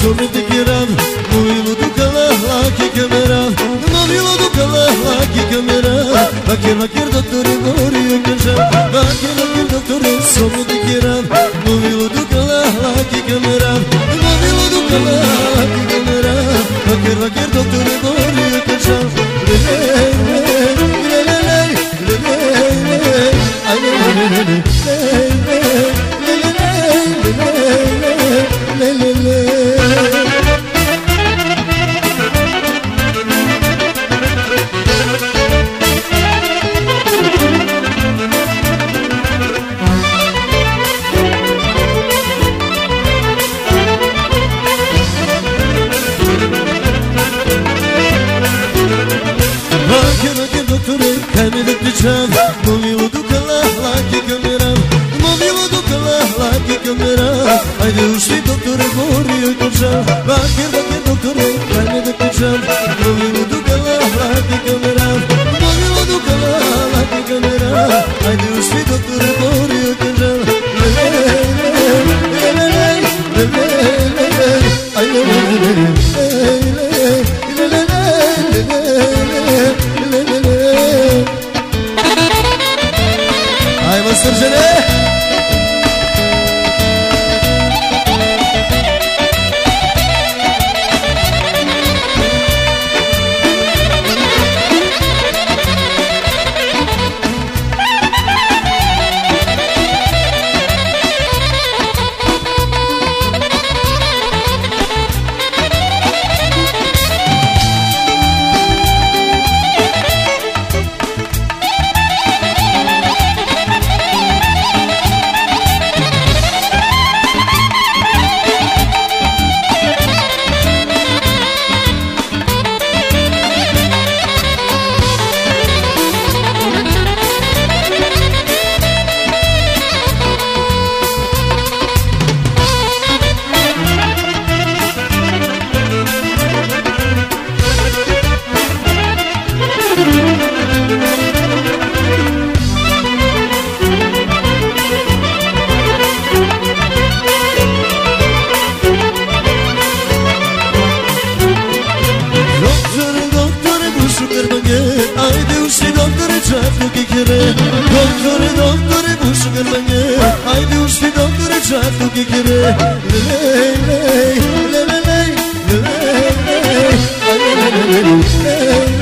Sono di kiram Movilu dukala laki kamera Movilu dukala laki kamera goriyo kasha Vakir vakir doktori sono di kiram Movilu dukala laki kamera Movilu dukala laki kamera Vakir vakir doktori goriyo düşen Movilu dukala laki kamera Movilu dukala laki kamera Haydi uçtu doktoru koruyor koşan Vakir vakir doktoru kaybedip düşen Movilu dukala laki kamera Movilu dukala laki kamera Haydi uçtu doktoru koruyor koşan Lele lele lele lele lele Ay lele lele lele kikire Doktor, doktor, bušu grbange Ajde uši doktor, čapnu kikire Lelej, lelej, lelej, lelej, lelej Ajde, lelej, lelej